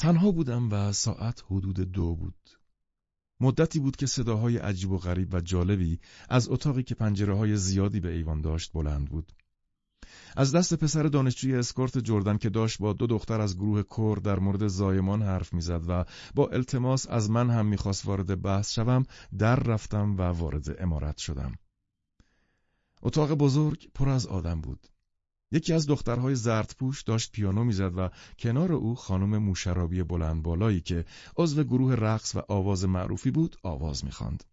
تنها بودم و ساعت حدود دو بود. مدتی بود که صداهای عجیب و غریب و جالبی از اتاقی که پنجره های زیادی به ایوان داشت بلند بود. از دست پسر دانشجوی اسکورت جردن که داشت با دو دختر از گروه کور در مورد زایمان حرف می‌زد و با التماس از من هم می‌خواست وارد بحث شوم در رفتم و وارد امارت شدم. اتاق بزرگ پر از آدم بود. یکی از دخترهای زردپوش داشت پیانو می‌زد و کنار او خانم موشرابی بلند بالایی که عضو گروه رقص و آواز معروفی بود آواز می‌خواند.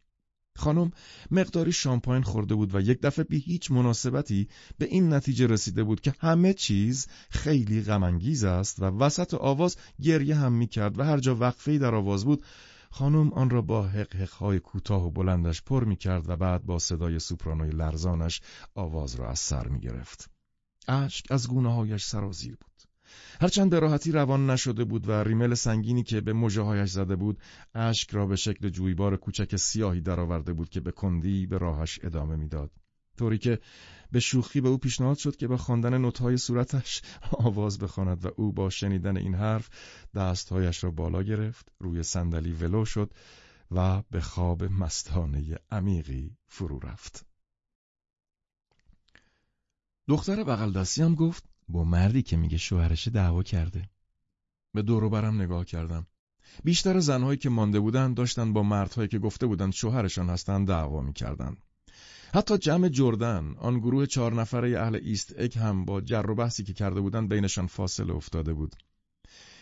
خانم مقداری شامپاین خورده بود و یک دفعه بی هیچ مناسبتی به این نتیجه رسیده بود که همه چیز خیلی غمانگیز است و وسط آواز گریه هم می‌کرد و هر جا وقفه‌ای در آواز بود خانم آن را با های کوتاه و بلندش پر می‌کرد و بعد با صدای سوپرانوی لرزانش آواز را از سر می‌گرفت. اشک از گونه هایش سرازیر بود. هرچند به راحتی روان نشده بود و ریمل سنگینی که به مژههایش زده بود اشک را به شکل جویبار کوچک سیاهی درآورده بود که به کندی به راهش ادامه می‌داد طوری که به شوخی به او پیشنهاد شد که با خواندن نوتهای صورتش آواز بخواند و او با شنیدن این حرف دستهایش را بالا گرفت روی صندلی ولو شد و به خواب مستانه عمیقی فرو رفت دختر بغل دستی هم گفت با مردی که میگه شوهرش دعوا کرده. به دور برم نگاه کردم. بیشتر زنهایی که مانده بودند داشتن با مردهایی که گفته بودند شوهرشان هستند دعوا می‌کردند حتی جمع جردن آن گروه چهار نفره اهل ایست اک هم با جر و بحثی که کرده بودند بینشان فاصله افتاده بود.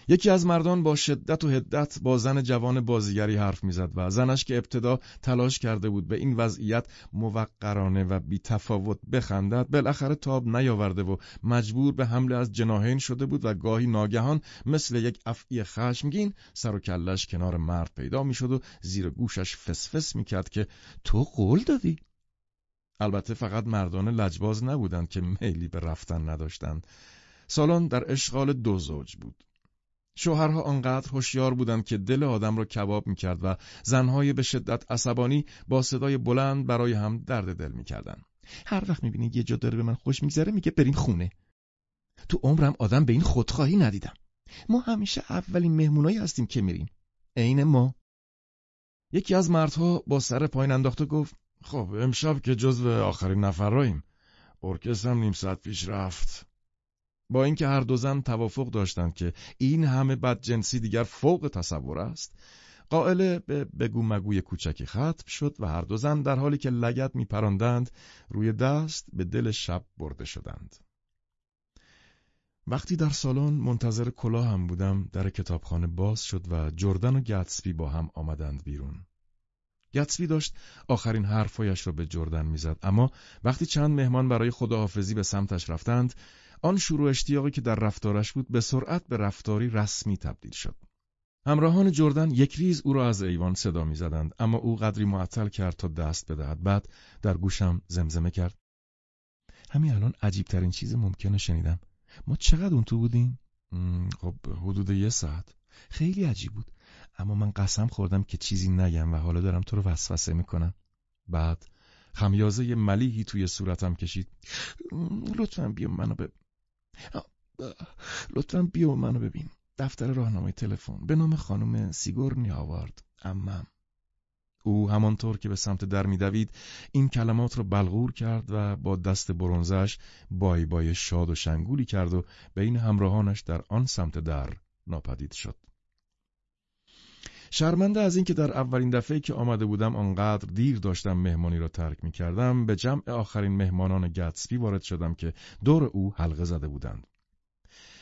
یکی از مردان با شدت و هدت با زن جوان بازیگری حرف می‌زد و زنش که ابتدا تلاش کرده بود به این وضعیت موقرانه و بی تفاوت بخندد بالاخره تاب نیاورده و مجبور به حمله از جناهین شده بود و گاهی ناگهان مثل یک افعی خشمگین سر و کلش کنار مرد پیدا می‌شد و زیر گوشش فسفس می‌کرد که تو قول دادی. البته فقط مردان لجباز نبودند که میلی به رفتن نداشتند. سالن در اشغال دو زوج بود. شوهرها آنقدر هوشیار بودند که دل آدم را کباب می‌کرد و زنهای به شدت عصبانی با صدای بلند برای هم درد دل می‌کردند. هر وقت می‌بینی یه جا داره به من خوش میگذره میگه بریم خونه. تو عمرم آدم به این خودخواهی ندیدم. ما همیشه اولین مهمونایی هستیم که میریم. عین ما. یکی از مردها با سر پایین انداخت گفت خب امشب که جزو آخرین نفراییم. ارکستر هم نیم ساعت پیش رفت. با اینکه هر دو زن توافق داشتند که این همه بدجنسی دیگر فوق تصور است قائل به بگو مگوی کوچکی ختم شد و هر دو زن در حالی که لگت میپراندند روی دست به دل شب برده شدند. وقتی در سالن منتظر کلاه هم بودم در کتابخانه باز شد و جردن و گتسبی با هم آمدند بیرون. گتسبی داشت آخرین حرفایش را به جردن می‌زد اما وقتی چند مهمان برای خداحافظی به سمتش رفتند آن شروع اشتیاقی که در رفتارش بود به سرعت به رفتاری رسمی تبدیل شد. همراهان جردن یک ریز او را از ایوان صدا می‌زدند اما او قدری معطل کرد تا دست بدهد. بعد در گوشم زمزمه کرد. همین الان عجیب ترین چیز ممکنه شنیدم. ما چقدر اون تو بودیم؟ خب حدود یه ساعت. خیلی عجیب بود. اما من قسم خوردم که چیزی نگم و حالا دارم تو رو وسوسه می‌کنم. بعد خمیازه ملیحی توی صورتم کشید. لطفا بیا منو به لطفا بیا منو ببین. دفتر راهنمای تلفن. به نام خانم سیگورنی آوارد امم او همانطور که به سمت در میدوید این کلمات را بلغور کرد و با دست برونزش بای بای شاد و شنگولی کرد و بین همراهانش در آن سمت در ناپدید شد. شرمنده از اینکه در اولین دفعه که آمده بودم آنقدر دیر داشتم مهمانی را ترک می کردم به جمع آخرین مهمانان گتسبی وارد شدم که دور او حلقه زده بودند.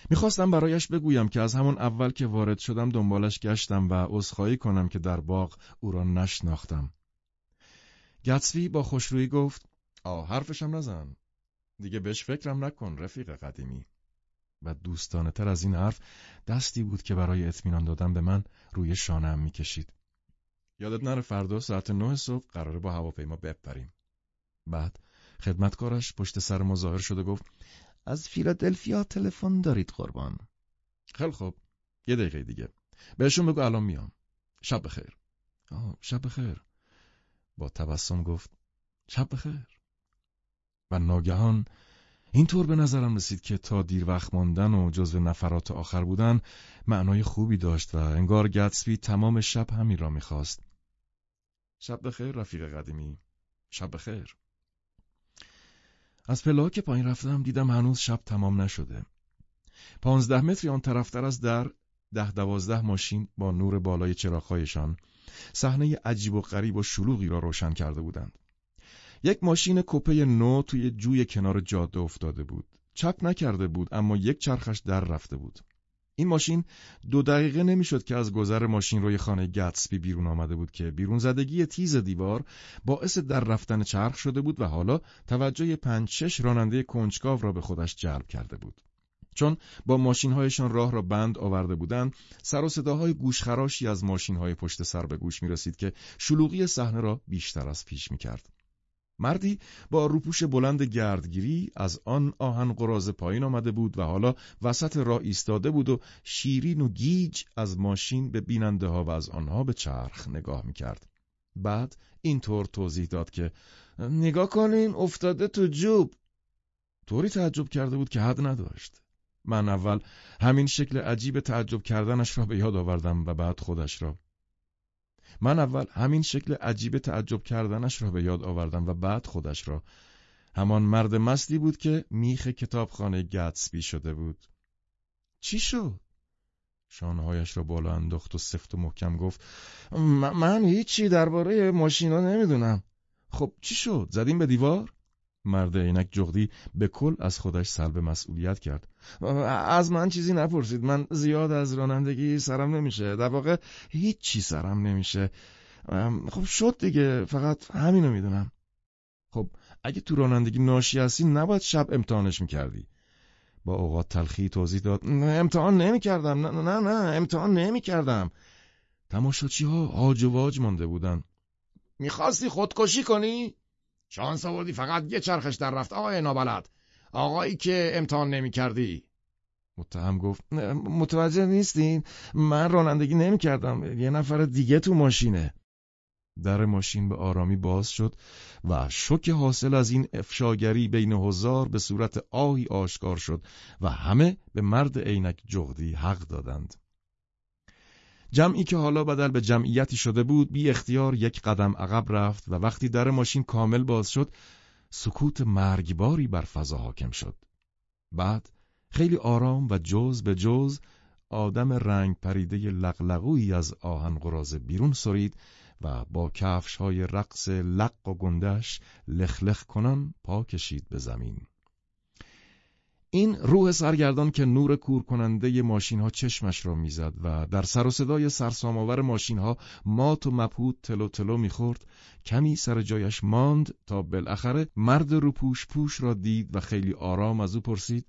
می‌خواستم برایش بگویم که از همون اول که وارد شدم دنبالش گشتم و عذرخواهی کنم که در باغ او را نشناختم. گتسبی با خوشرویی گفت آه حرفشم نزن. دیگه بهش فکرم نکن رفیق قدیمی. و دوستانه تر از این حرف دستی بود که برای اطمینان دادن به من روی شانم می‌کشید. یادت نره فردا ساعت نه صبح قراره با هواپیما بپریم. بعد خدمتکارش پشت سر ما ظاهر شد و گفت از فیلادلفیا تلفن دارید قربان. خیلی خوب. یه دقیقه دیگه. بهشون بگو الان میام. شب بخیر. آه شب بخیر. با تبسم گفت شب بخیر. و ناگهان اینطور به نظرم رسید که تا دیر وقت ماندن و جزو نفرات آخر بودن معنای خوبی داشت و انگار گتسبی تمام شب همین را می‌خواست. شب بخیر رفیق قدیمی. شب بخیر. از پله که پایین رفتم دیدم هنوز شب تمام نشده. پانزده متری آن طرفتر از در ده دوازده ماشین با نور بالای چراغهایشان صحنه عجیب و غریب و شلوغی را روشن کرده بودند. یک ماشین کوپه نو توی جوی کنار جاده افتاده بود. چپ نکرده بود اما یک چرخش در رفته بود. این ماشین دو دقیقه نمی‌شد که از گذر ماشین روی خانه گتسبی بیرون آمده بود که بیرون زدگی تیز دیوار باعث در رفتن چرخ شده بود و حالا توجه پنج شش راننده کنجکاو را به خودش جلب کرده بود. چون با ماشینهایشان راه را بند آورده بودند سر و صداهای گوشخراشی از ماشینهای پشت سر به گوش می رسید که شلوغی صحنه را بیشتر از پیش می کرد. مردی با روپوش بلند گردگیری از آن آهن قراز پایین آمده بود و حالا وسط راه ایستاده بود و شیرین و گیج از ماشین به بیننده ها و از آنها به چرخ نگاه می‌کرد. بعد اینطور توضیح داد که نگاه کنین افتاده تو جوب. طوری تعجب کرده بود که حد نداشت. من اول همین شکل عجیب تعجب کردنش را به یاد آوردم و بعد خودش را. من اول همین شکل عجیب تعجب کردنش را به یاد آوردم و بعد خودش را. همان مرد مستی بود که میخ کتابخانه گتسبی شده بود. چی شد؟ شانهایش را بالا انداخت و سفت و محکم گفت من هیچی درباره ماشینا نمی‌دونم. خب چی شد؟ زدیم به دیوار؟ مرد عینک جغدی به کل از خودش سلب مسئولیت کرد. از من چیزی نپرسید. من زیاد از رانندگی سرم نمیشه. در واقع هیچ چی سرم نمیشه. خب شد دیگه. فقط همینو می‌دونم. خب اگه تو رانندگی ناشی هستی نباید شب امتحانش می‌کردی. با اوقات تلخی توضیح داد امتحان نمی‌کردم نه نه نه امتحان نمی‌کردم. تماشاچی ها آج و واج مانده بودن. می‌خواستی خودکشی کنی؟ شانس آوردی فقط یه چرخش در رفت. آقای نابلد آقایی که امتحان نمی کردی متهم گفت متوجه نیستین؟ من رانندگی نمی کردم یه نفر دیگه تو ماشینه. در ماشین به آرامی باز شد و شک حاصل از این افشاگری بین هزار به صورت آهی آشکار شد و همه به مرد عینک جغدی حق دادند. جمعی که حالا بدل به جمعیتی شده بود بی اختیار یک قدم عقب رفت و وقتی در ماشین کامل باز شد سکوت مرگباری بر فضا حاکم شد. بعد خیلی آرام و جز به جز آدم رنگ پریده لغلقویی از آهن قرازه بیرون سرید و با کفش های رقص لق و گندش لخلخ کنان پا کشید به زمین. این روح سرگردان که نور کور کننده ماشین ها چشمش را می‌زد و در سر و صدای سرسامآور ماشین ها مات و مبهوت تلو تلو می‌خورد کمی سر جایش ماند تا بالاخره مرد رو پوش پوش را دید و خیلی آرام از او پرسید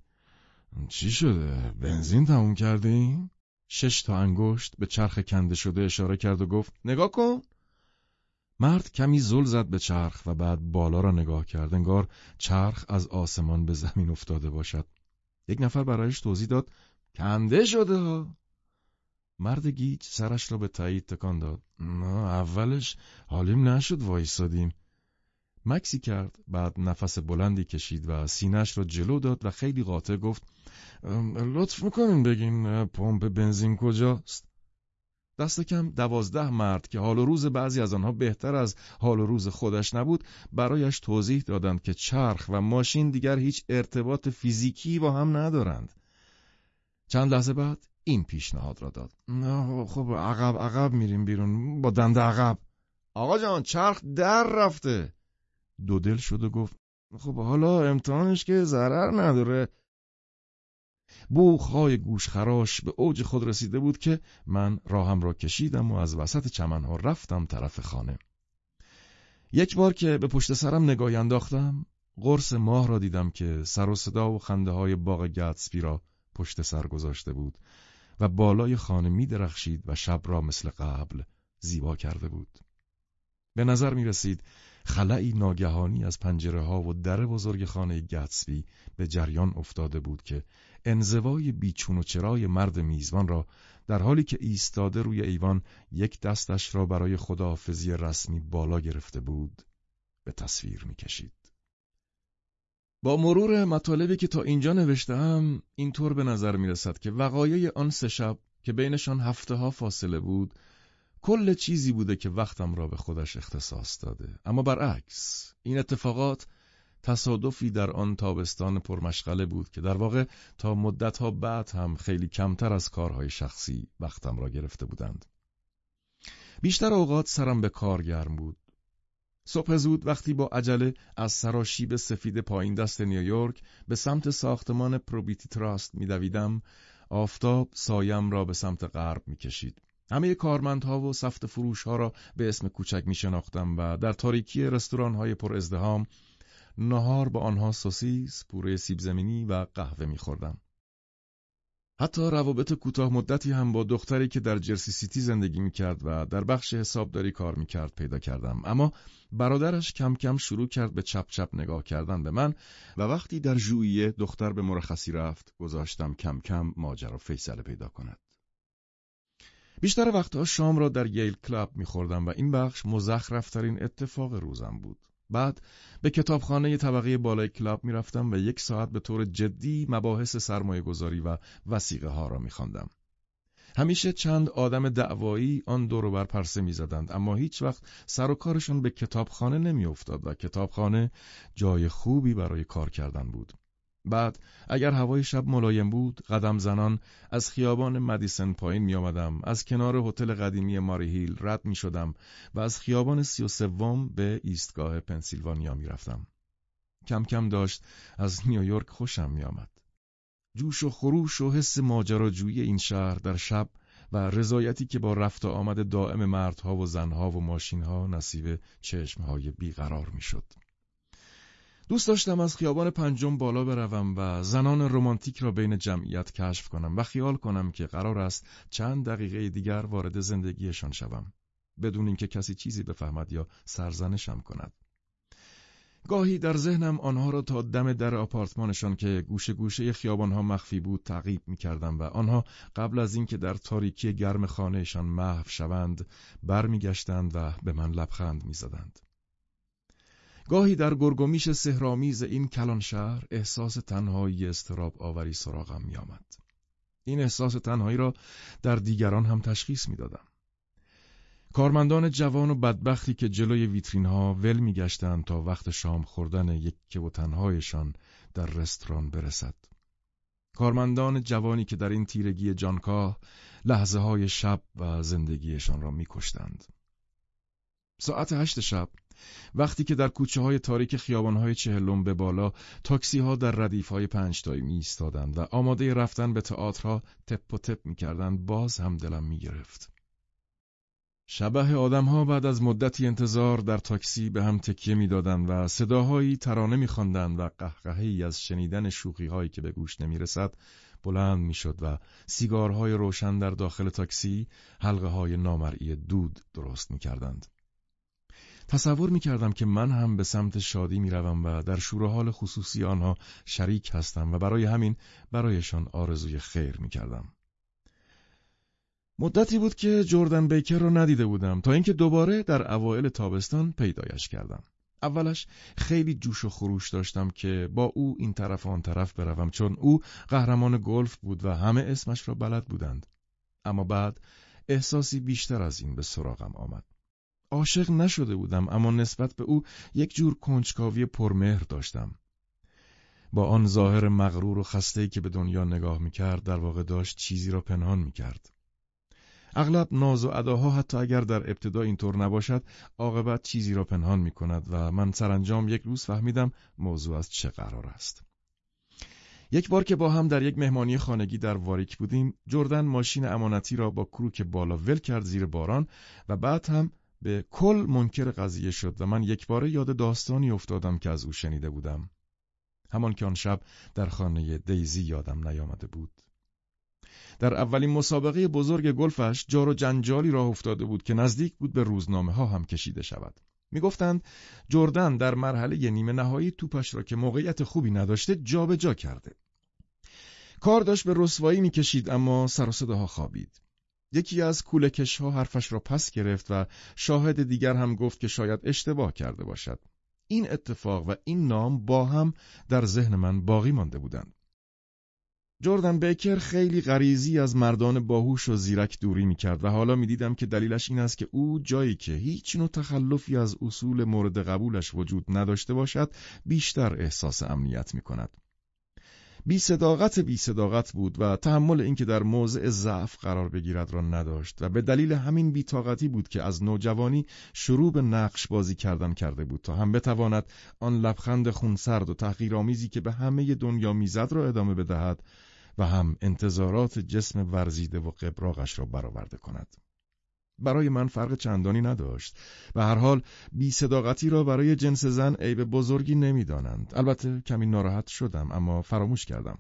چی شده؟ بنزین تموم کردیم؟ شش تا انگشت به چرخ کنده شده اشاره کرد و گفت نگاه کن مرد کمی زل زد به چرخ و بعد بالا را نگاه کرد انگار چرخ از آسمان به زمین افتاده باشد یک نفر برایش توضیح داد کنده شده ها. مرد گیج سرش را به تایید تکان داد. نه اولش حالیم نشد وایسادیم. مکسی کرد بعد نفس بلندی کشید و سینش را جلو داد و خیلی قاطع گفت لطف می‌کنین بگین پمپ بنزین کجاست؟ دست کم دوازده مرد که حال و روز بعضی از آنها بهتر از حال و روز خودش نبود برایش توضیح دادند که چرخ و ماشین دیگر هیچ ارتباط فیزیکی با هم ندارند. چند لحظه بعد این پیشنهاد را داد. خب عقب عقب میریم بیرون با دنده عقب. آقا جان چرخ در رفته. دو دل شد و گفت خب حالا امتحانش که ضرر نداره بوخهای گوشخراش به اوج خود رسیده بود که من راهم را کشیدم و از وسط چمنها رفتم طرف خانه. یک بار که به پشت سرم نگاهی انداختم، قرص ماه را دیدم که سر و صدا و خنده های باغ گتسبی را پشت سر گذاشته بود و بالای خانه می درخشید و شب را مثل قبل زیبا کرده بود. به نظر می رسید خلعی ناگهانی از پنجره ها و در بزرگ خانه گتسبی به جریان افتاده بود که انزوای بیچون و چرای مرد میزبان را در حالی که ایستاده روی ایوان یک دستش را برای خداحافظی رسمی بالا گرفته بود به تصویر می‌کشید. با مرور مطالبی که تا اینجا نوشتم اینطور به نظر می رسد که وقایع آن سه شب که بینشان هفته ها فاصله بود کل چیزی بوده که وقتم را به خودش اختصاص داده اما برعکس این اتفاقات تصادفی در آن تابستان پرمشغله بود که در واقع تا مدتها بعد هم خیلی کمتر از کارهای شخصی وقتم را گرفته بودند. بیشتر اوقات سرم به کار گرم بود. صبح زود وقتی با عجله از سراشیب سفید پایین دست نیویورک به سمت ساختمان پروبیتی تراست میدویدم آفتاب سایم را به سمت غرب می‌کشید. همه کارمندها و سفت فروش ها را به اسم کوچک می شناختم و در تاریکی رستوران های پر ازدهام نهار با آنها سوسیس، پوره سیب زمینی و قهوه میخوردم. حتی روابط کوتاه مدتی هم با دختری که در جرسی سیتی زندگی می‌کرد و در بخش حسابداری کار می‌کرد پیدا کردم اما برادرش کم کم شروع کرد به چپ چپ نگاه کردن به من و وقتی در ژوئیه دختر به مرخصی رفت گذاشتم کم کم ماجرا فیصله پیدا کند بیشتر وقتها شام را در ییل کلاب میخوردم و این بخش مزخرفترین اتفاق روزم بود بعد به کتابخانه طبقه بالای کلاب می‌رفتم و یک ساعت به طور جدی مباحث سرمایه گذاری و وسیقه ها را میخواندم. همیشه چند آدم دعوایی آن دور بر پرسه می‌زدند اما هیچ وقت سر و کارشان به کتابخانه نمیافتاد و کتابخانه جای خوبی برای کار کردن بود. بعد اگر هوای شب ملایم بود قدم زنان از خیابان مدیسن پایین می آمدم از کنار هتل قدیمی ماری هیل رد می شدم و از خیابان سی و سوم به ایستگاه پنسیلوانیا می رفتم. کم کم داشت از نیویورک خوشم می آمد. جوش و خروش و حس ماجراجویی این شهر در شب و رضایتی که با رفت و آمد دائم مردها و زنها و ماشینها نصیب چشمهای بیقرار می شد. دوست داشتم از خیابان پنجم بالا بروم و زنان رمانتیک را بین جمعیت کشف کنم و خیال کنم که قرار است چند دقیقه دیگر وارد زندگیشان شوم بدون اینکه کسی چیزی بفهمد یا سرزنشم کند. گاهی در ذهنم آنها را تا دم در آپارتمانشان که گوشه گوشه خیابانها مخفی بود تعقیب می کردم و آنها قبل از اینکه در تاریکی گرم خانهشان محو شوند برمیگشتند و به من لبخند می‌زدند. گاهی در گرگومیش سهرامیز این کلان شهر احساس تنهایی استراب آوری سراغم می آمد. این احساس تنهایی را در دیگران هم تشخیص می دادم. کارمندان جوان و بدبختی که جلوی ویترین ها ول می گشتند تا وقت شام خوردن یکه و تنهایشان در رستوران برسد. کارمندان جوانی که در این تیرگی جانکاه لحظه های شب و زندگیشان را می کشتند. ساعت هشت شب وقتی که در کوچه های تاریک خیابان های چهلم به بالا تاکسی ها در ردیف های پنجتایی می ایستادند و آماده رفتن به تئاترها تپ و تپ می کردند باز هم دلم می گرفت. شبه آدم ها بعد از مدتی انتظار در تاکسی به هم تکیه می‌دادند و صداهایی ترانه میخواندند و قهقهی از شنیدن شوخی هایی که به گوش نمی رسد بلند می‌شد و سیگارهای روشن در داخل تاکسی حلقه های نامرئی دود درست می‌کردند. تصور می کردم که من هم به سمت شادی می روم و در شور حال خصوصی آنها شریک هستم و برای همین برایشان آرزوی خیر می کردم. مدتی بود که جردن بیکر را ندیده بودم تا اینکه دوباره در اوایل تابستان پیدایش کردم. اولش خیلی جوش و خروش داشتم که با او این طرف آن طرف بروم چون او قهرمان گلف بود و همه اسمش را بلد بودند. اما بعد احساسی بیشتر از این به سراغم آمد. عاشق نشده بودم اما نسبت به او یک جور کنجکاوی پرمهر داشتم. با آن ظاهر مغرور و خسته که به دنیا نگاه می‌کرد در واقع داشت چیزی را پنهان می‌کرد. اغلب ناز و اداها حتی اگر در ابتدا اینطور نباشد عاقبت چیزی را پنهان می کند و من سرانجام یک روز فهمیدم موضوع از چه قرار است. یک بار که با هم در یک مهمانی خانگی در واریک بودیم جردن ماشین امانتی را با کروک بالا ول کرد زیر باران و بعد هم به کل منکر قضیه شد و من یک بار یاد داستانی افتادم که از او شنیده بودم. همان که آن شب در خانه دیزی یادم نیامده بود. در اولین مسابقه بزرگ گلفش جار و جنجالی راه افتاده بود که نزدیک بود به روزنامه ها هم کشیده شود. می‌گفتند جردن در مرحله نیمه نهایی توپش را که موقعیت خوبی نداشته جابجا جا کرده. کار داشت به رسوایی می‌کشید اما سر و صداها خوابید. یکی از کولکش ها حرفش را پس گرفت و شاهد دیگر هم گفت که شاید اشتباه کرده باشد. این اتفاق و این نام با هم در ذهن من باقی مانده بودند. جردن بیکر خیلی غریزی از مردان باهوش و زیرک دوری می‌کرد و حالا می‌دیدم که دلیلش این است که او جایی که هیچ نوع تخلفی از اصول مورد قبولش وجود نداشته باشد بیشتر احساس امنیت می‌کند. بی صداقت بی صداقت بود و تحمل اینکه در موضع ضعف قرار بگیرد را نداشت و به دلیل همین بیتاقتی بود که از نوجوانی شروع به نقش بازی کردن کرده بود تا هم بتواند آن لبخند خونسرد و تحقیرآمیزی که به همه دنیا می‌زد را ادامه بدهد و هم انتظارات جسم ورزیده و قبراغش را برآورده کند. برای من فرق چندانی نداشت و هر حال بی صداقتی را برای جنس زن عیب بزرگی نمی‌دانند. البته کمی ناراحت شدم اما فراموش کردم.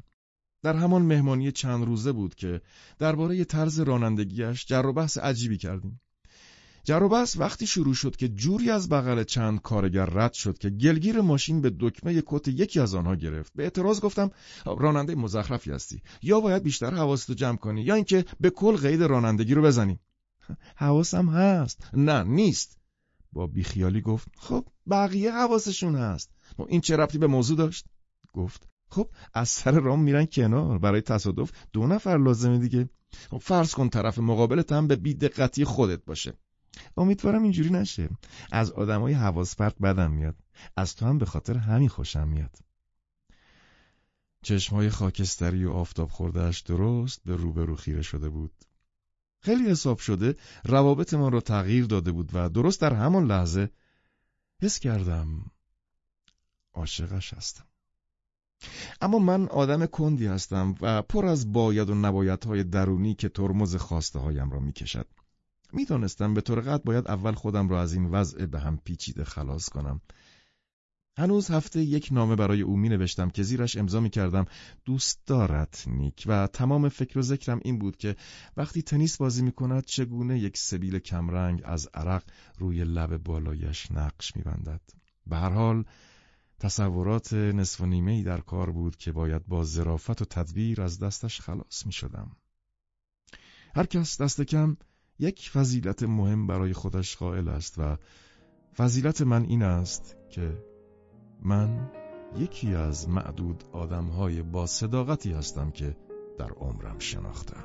در همان مهمانی چند روزه بود که درباره طرز رانندگیش جر و بحث عجیبی کردیم. جر و بحث وقتی شروع شد که جوری از بغل چند کارگر رد شد که گلگیر ماشین به دکمه کت یکی از آنها گرفت. به اعتراض گفتم راننده مزخرفی هستی. یا باید بیشتر حواستو جمع کنی یا اینکه به کل قید رانندگی رو بزنی. حواسم هست. نه نیست. با بیخیالی گفت خب بقیه حواسشون هست. این چه ربطی به موضوع داشت؟ گفت خب از سر رام میرن کنار. برای تصادف دو نفر لازمه دیگه. خب فرض کن طرف مقابلت هم به بیدقتی خودت باشه. امیدوارم اینجوری نشه. از آدمای حواس پرت بدم میاد. از تو هم به خاطر همین خوشم میاد. چشمهای خاکستری و آفتاب خوردهش درست به روبرو خیره شده بود. خیلی حساب شده روابطمان را تغییر داده بود و درست در همان لحظه حس کردم عاشقش هستم اما من آدم کندی هستم و پر از باید و نبایدهای درونی که ترمز خواسته هایم را می‌کشد. می‌دانستم به طور قد باید اول خودم را از این وضع به هم پیچیده خلاص کنم هنوز هفته یک نامه برای او می نوشتم که زیرش امضا می کردم دوست دارد نیک و تمام فکر و ذکرم این بود که وقتی تنیس بازی می کند چگونه یک سبیل کمرنگ از عرق روی لب بالایش نقش می بندد. به هر حال تصورات نصف و نیمه در کار بود که باید با ظرافت و تدبیر از دستش خلاص می شدم. هر کس دست کم یک فضیلت مهم برای خودش قائل است و فضیلت من این است که من یکی از معدود آدمهای با صداقتی هستم که در عمرم شناختم.